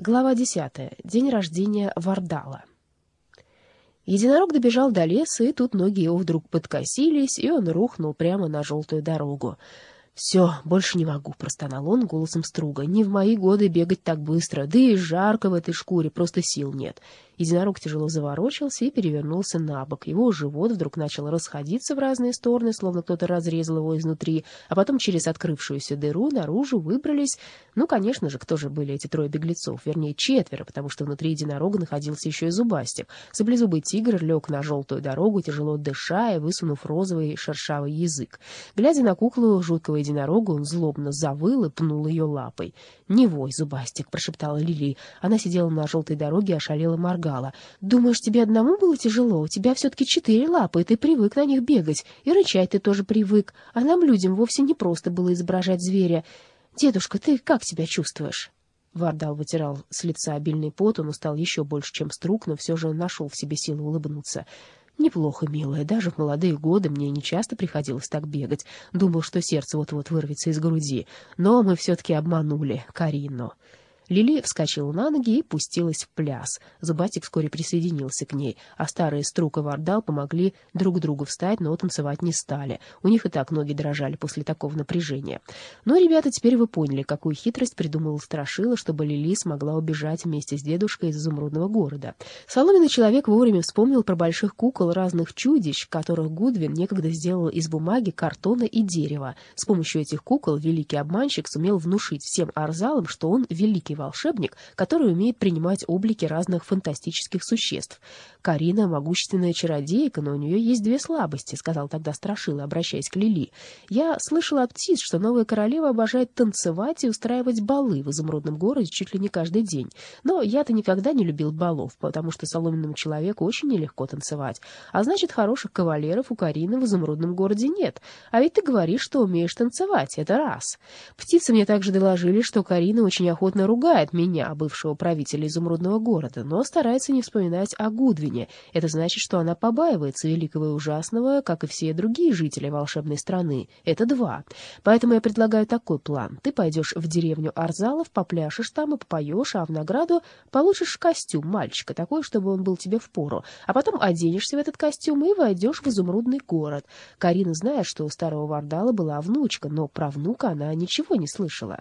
Глава 10. День рождения Вардала. Единорог добежал до леса, и тут ноги его вдруг подкосились, и он рухнул прямо на желтую дорогу. «Все, больше не могу», — простонал он голосом струга. «Не в мои годы бегать так быстро, да и жарко в этой шкуре, просто сил нет». Единорог тяжело заворочился и перевернулся на бок. Его живот вдруг начал расходиться в разные стороны, словно кто-то разрезал его изнутри, а потом через открывшуюся дыру наружу выбрались... Ну, конечно же, кто же были эти трое беглецов? Вернее, четверо, потому что внутри единорога находился еще и зубастик. Саблезубый тигр лег на желтую дорогу, тяжело дыша и высунув розовый шершавый язык. Глядя на куклу жуткого единорога, он злобно завыл и пнул ее лапой. «Не вой, зубастик!» — прошептала Лили. Она сидела на желтой дороге ошалела моргала моргала. «Думаешь, тебе одному было тяжело? У тебя все-таки четыре лапы, и ты привык на них бегать. И рычать ты тоже привык. А нам, людям, вовсе не просто было изображать зверя. Дедушка, ты как себя чувствуешь?» Вардал вытирал с лица обильный пот, он устал еще больше, чем струк, но все же нашел в себе силы улыбнуться. «Неплохо, милая. Даже в молодые годы мне не часто приходилось так бегать. Думал, что сердце вот-вот вырвется из груди. Но мы все-таки обманули Карину». Лили вскочила на ноги и пустилась в пляс. Зубатик вскоре присоединился к ней, а старые Струк и Вардал помогли друг другу встать, но танцевать не стали. У них и так ноги дрожали после такого напряжения. Но, ребята, теперь вы поняли, какую хитрость придумал Страшила, чтобы Лили смогла убежать вместе с дедушкой из изумрудного города. Соломенный человек вовремя вспомнил про больших кукол разных чудищ, которых Гудвин некогда сделал из бумаги, картона и дерева. С помощью этих кукол великий обманщик сумел внушить всем арзалам, что он великий волшебник, который умеет принимать облики разных фантастических существ. Карина — могущественная чародейка, но у нее есть две слабости, — сказал тогда Страшила, обращаясь к Лили. Я слышала от птиц, что новая королева обожает танцевать и устраивать балы в изумрудном городе чуть ли не каждый день. Но я-то никогда не любил балов, потому что соломенному человеку очень нелегко танцевать. А значит, хороших кавалеров у Карины в изумрудном городе нет. А ведь ты говоришь, что умеешь танцевать. Это раз. Птицы мне также доложили, что Карина очень охотно ругается ругает меня, бывшего правителя изумрудного города, но старается не вспоминать о Гудвине. Это значит, что она побаивается великого и ужасного, как и все другие жители волшебной страны. Это два. Поэтому я предлагаю такой план. Ты пойдешь в деревню Арзалов, попляшешь там и попоешь, а в награду получишь костюм мальчика, такой, чтобы он был тебе в пору. А потом оденешься в этот костюм и войдешь в изумрудный город. Карина знает, что у старого Вардала была внучка, но про внука она ничего не слышала.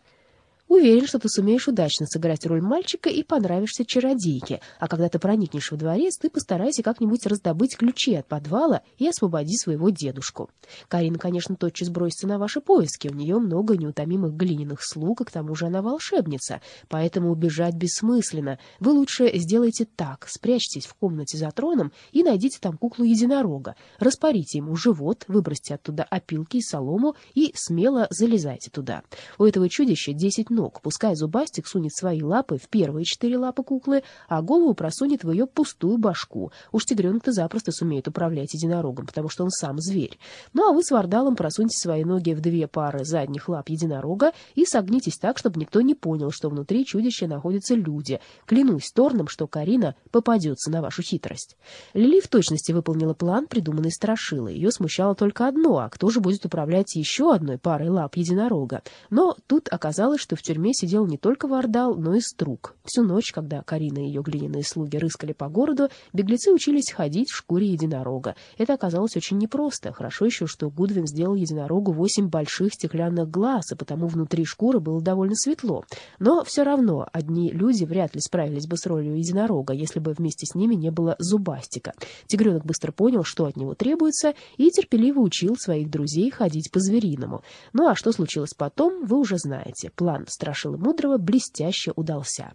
Уверен, что ты сумеешь удачно сыграть роль мальчика и понравишься чародейке, а когда ты проникнешь в дворец, ты постарайся как-нибудь раздобыть ключи от подвала и освободи своего дедушку. Карина, конечно, тотчас бросится на ваши поиски, у нее много неутомимых глиняных слуг, и к тому же она волшебница, поэтому убежать бессмысленно. Вы лучше сделайте так, спрячьтесь в комнате за троном и найдите там куклу единорога, распорите ему живот, выбросьте оттуда опилки и солому и смело залезайте туда. У этого чудища десять ног. Пускай зубастик сунет свои лапы в первые четыре лапы куклы, а голову просунет в ее пустую башку. Уж тигренок-то запросто сумеет управлять единорогом, потому что он сам зверь. Ну а вы с вардалом просуньте свои ноги в две пары задних лап единорога и согнитесь так, чтобы никто не понял, что внутри чудища находятся люди. Клянусь Торном, что Карина попадется на вашу хитрость. Лили в точности выполнила план, придуманный Страшилой. Ее смущало только одно, а кто же будет управлять еще одной парой лап единорога? Но тут оказалось, что в тюрьме сидел не только Вардал, но и Струк. Всю ночь, когда Карина и ее глиняные слуги рыскали по городу, беглецы учились ходить в шкуре единорога. Это оказалось очень непросто. Хорошо еще, что Гудвин сделал единорогу восемь больших стеклянных глаз, и потому внутри шкуры было довольно светло. Но все равно одни люди вряд ли справились бы с ролью единорога, если бы вместе с ними не было зубастика. Тигренок быстро понял, что от него требуется, и терпеливо учил своих друзей ходить по-звериному. Ну а что случилось потом, вы уже знаете. План Страшила Мудрого блестяще удался.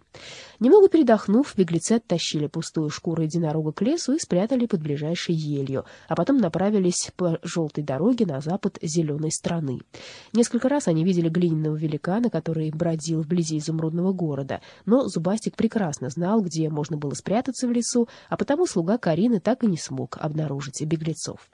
Немного передохнув, беглецы оттащили пустую шкуру единорога к лесу и спрятали под ближайшей елью, а потом направились по желтой дороге на запад зеленой страны. Несколько раз они видели глиняного великана, который бродил вблизи изумрудного города, но Зубастик прекрасно знал, где можно было спрятаться в лесу, а потому слуга Карины так и не смог обнаружить беглецов.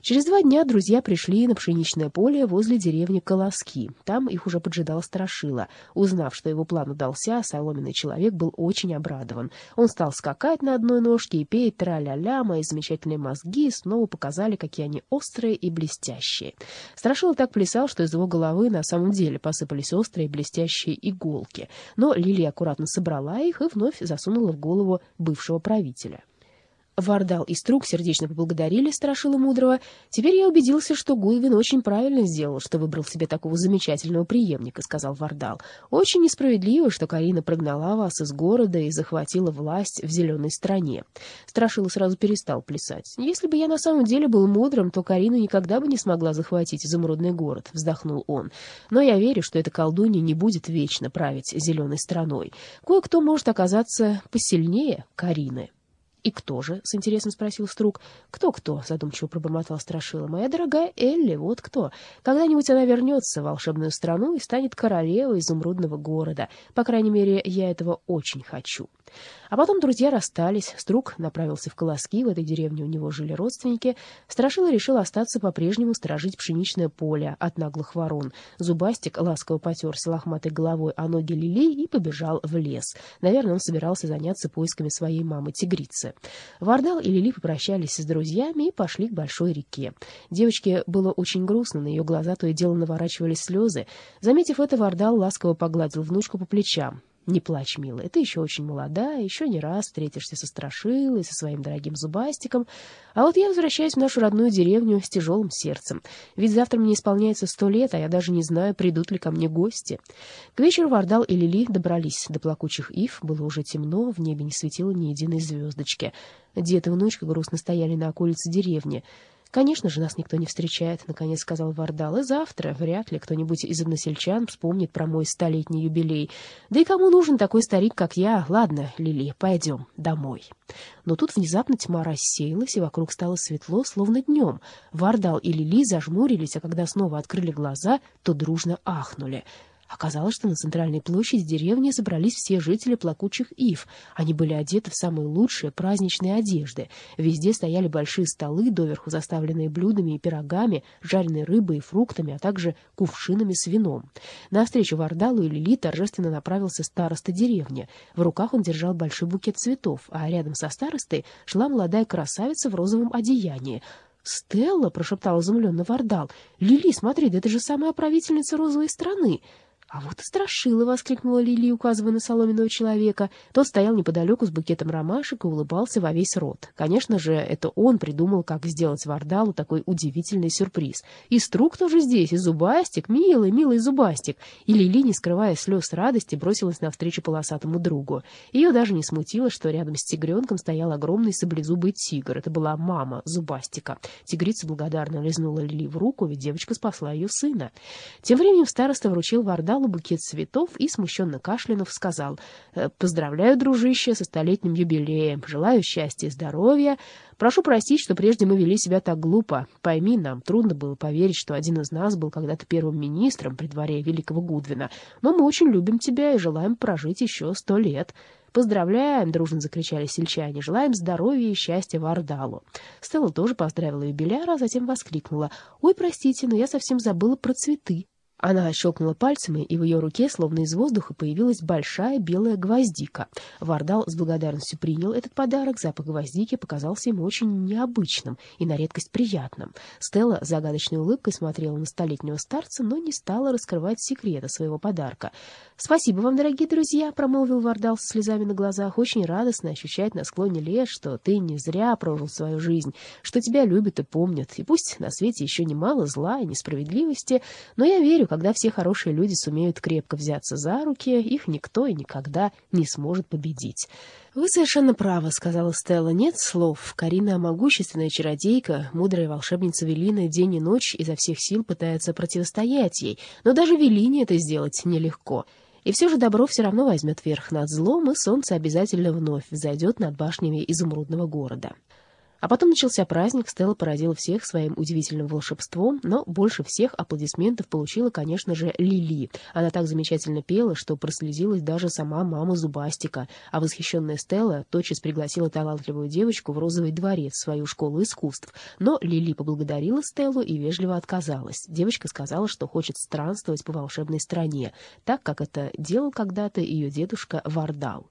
Через два дня друзья пришли на пшеничное поле возле деревни Колоски. Там их уже поджидал Страшила. Узнав, что его план удался, соломенный человек был очень обрадован. Он стал скакать на одной ножке и петь «Тра-ля-ля, мои замечательные мозги» снова показали, какие они острые и блестящие. Страшила так плясал, что из его головы на самом деле посыпались острые блестящие иголки. Но Лилия аккуратно собрала их и вновь засунула в голову бывшего правителя. Вардал и Струк сердечно поблагодарили Страшила Мудрого. Теперь я убедился, что Гудвин очень правильно сделал, что выбрал себе такого замечательного преемника, — сказал Вардал. Очень несправедливо, что Карина прогнала вас из города и захватила власть в зеленой стране. Страшила сразу перестал плясать. Если бы я на самом деле был мудрым, то Карина никогда бы не смогла захватить изумрудный город, — вздохнул он. Но я верю, что эта колдунья не будет вечно править зеленой страной. Кое-кто может оказаться посильнее Карины. «И кто же?» — с интересом спросил Струк. «Кто-кто?» — задумчиво пробормотал Страшила. «Моя дорогая Элли, вот кто. Когда-нибудь она вернется в волшебную страну и станет королевой изумрудного города. По крайней мере, я этого очень хочу». А потом друзья расстались, Струк направился в Колоски, в этой деревне у него жили родственники. Страшила решил остаться по-прежнему сторожить пшеничное поле от наглых ворон. Зубастик ласково потерся лохматой головой о ноги Лили и побежал в лес. Наверное, он собирался заняться поисками своей мамы-тигрицы. Вардал и Лили попрощались с друзьями и пошли к большой реке. Девочке было очень грустно, на ее глаза то и дело наворачивались слезы. Заметив это, Вардал ласково погладил внучку по плечам. Не плачь, милая, ты еще очень молода, еще не раз встретишься со Страшилой, со своим дорогим Зубастиком. А вот я возвращаюсь в нашу родную деревню с тяжелым сердцем. Ведь завтра мне исполняется сто лет, а я даже не знаю, придут ли ко мне гости. К вечеру Вардал и Лили добрались до плакучих ив. Было уже темно, в небе не светило ни единой звездочки. Дед и внучка грустно стояли на околице деревни. «Конечно же, нас никто не встречает», — наконец сказал Вардал. «И завтра вряд ли кто-нибудь из односельчан вспомнит про мой столетний юбилей. Да и кому нужен такой старик, как я? Ладно, Лили, пойдем домой». Но тут внезапно тьма рассеялась, и вокруг стало светло, словно днем. Вардал и Лили зажмурились, а когда снова открыли глаза, то дружно ахнули — Оказалось, что на центральной площади деревни собрались все жители плакучих ив. Они были одеты в самые лучшие праздничные одежды. Везде стояли большие столы, доверху заставленные блюдами и пирогами, жареной рыбой и фруктами, а также кувшинами с вином. На встречу Вардалу и Лили торжественно направился староста деревни. В руках он держал большой букет цветов, а рядом со старостой шла молодая красавица в розовом одеянии. «Стелла!» — прошептал изумленно Вардал. «Лили, смотри, да это же самая правительница розовой страны!» «А вот и страшила!» — воскликнула Лили, указывая на соломенного человека. Тот стоял неподалеку с букетом ромашек и улыбался во весь рот. Конечно же, это он придумал, как сделать Вардалу такой удивительный сюрприз. И Струк тоже здесь, и Зубастик, милый, милый Зубастик. И Лили, не скрывая слез радости, бросилась навстречу полосатому другу. Ее даже не смутило, что рядом с тигренком стоял огромный саблезубый тигр. Это была мама Зубастика. Тигрица благодарно лизнула Лили в руку, ведь девочка спасла ее сына. Тем временем староста вручил Вардалу подал букет цветов и, смущенно кашлянув, сказал «Э, «Поздравляю, дружище, со столетним юбилеем, желаю счастья и здоровья. Прошу простить, что прежде мы вели себя так глупо. Пойми, нам трудно было поверить, что один из нас был когда-то первым министром при дворе великого Гудвина, но мы очень любим тебя и желаем прожить еще сто лет». «Поздравляем!» — дружно закричали сельчане. «Желаем здоровья и счастья Вардалу!» Стелла тоже поздравила юбиляра, а затем воскликнула. «Ой, простите, но я совсем забыла про цветы!» Она щелкнула пальцами, и в ее руке, словно из воздуха, появилась большая белая гвоздика. Вардал с благодарностью принял этот подарок. Запах гвоздики показался ему очень необычным и на редкость приятным. Стелла загадочной улыбкой смотрела на столетнего старца, но не стала раскрывать секрета своего подарка. «Спасибо вам, дорогие друзья», — промолвил Вардал со слезами на глазах. «Очень радостно ощущать на склоне лет, что ты не зря прожил свою жизнь, что тебя любят и помнят. И пусть на свете еще немало зла и несправедливости, но я верю, когда все хорошие люди сумеют крепко взяться за руки, их никто и никогда не сможет победить. «Вы совершенно правы», — сказала Стелла. «Нет слов. Карина — могущественная чародейка, мудрая волшебница Велина день и ночь изо всех сил пытается противостоять ей, но даже Велине это сделать нелегко». И все же добро все равно возьмет верх над злом, и солнце обязательно вновь взойдет над башнями изумрудного города. А потом начался праздник, Стелла поразила всех своим удивительным волшебством, но больше всех аплодисментов получила, конечно же, Лили. Она так замечательно пела, что прослезилась даже сама мама Зубастика, а восхищенная Стелла тотчас пригласила талантливую девочку в розовый дворец, в свою школу искусств. Но Лили поблагодарила Стеллу и вежливо отказалась. Девочка сказала, что хочет странствовать по волшебной стране, так как это делал когда-то ее дедушка Вардал.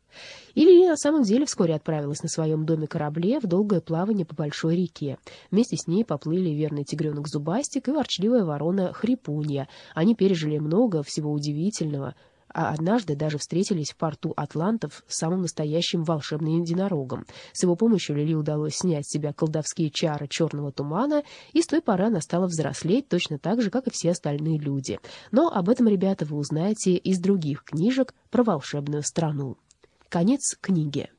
Или на самом деле вскоре отправилась на своем доме-корабле в долгое плавание по большой реке. Вместе с ней поплыли верный тигренок Зубастик и ворчливая ворона Хрипунья. Они пережили много всего удивительного — а однажды даже встретились в порту атлантов с самым настоящим волшебным единорогом. С его помощью Лили удалось снять с себя колдовские чары черного тумана, и с той поры она стала взрослеть точно так же, как и все остальные люди. Но об этом, ребята, вы узнаете из других книжек про волшебную страну. Конец книги.